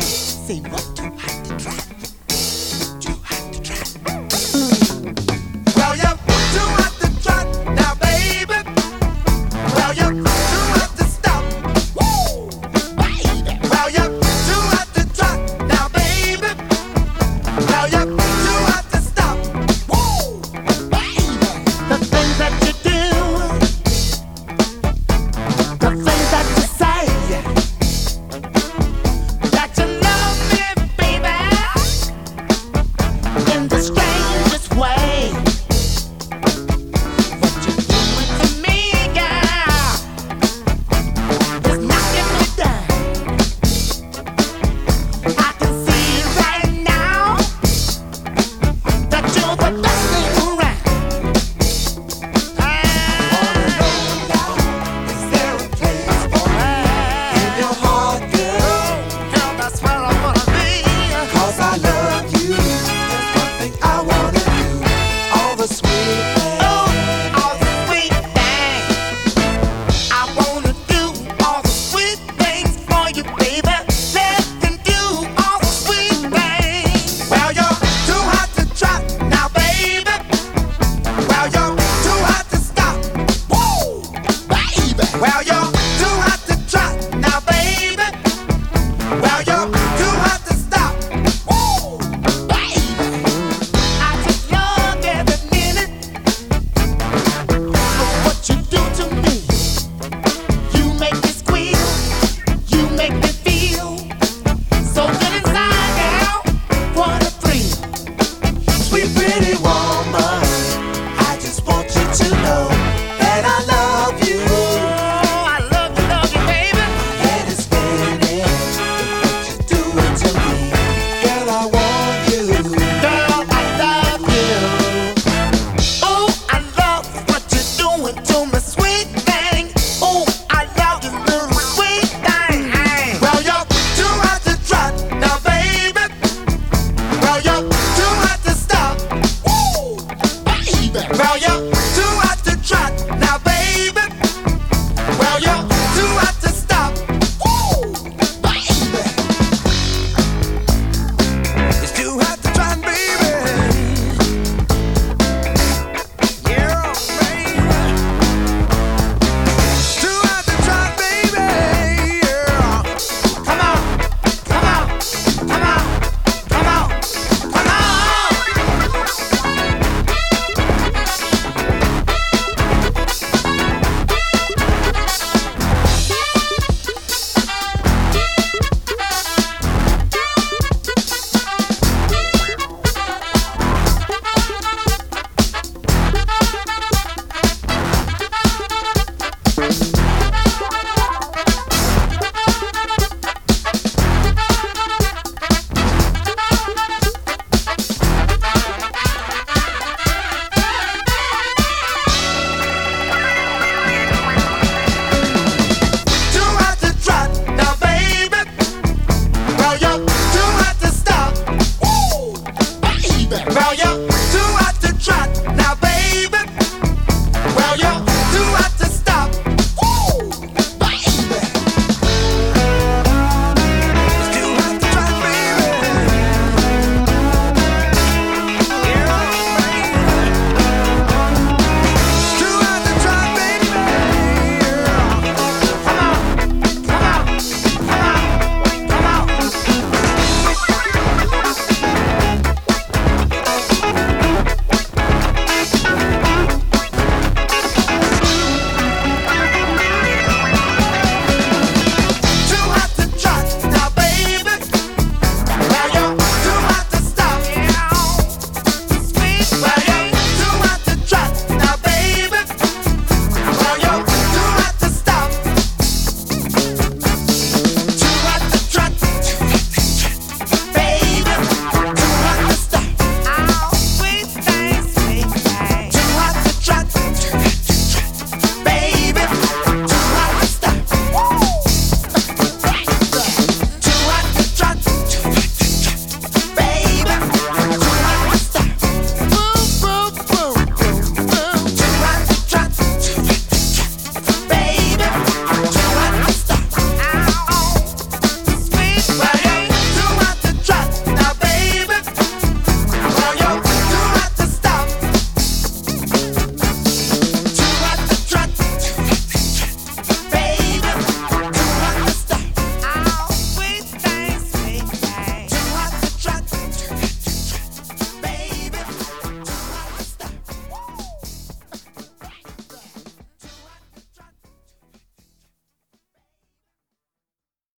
Say what? back. Wow, y'all.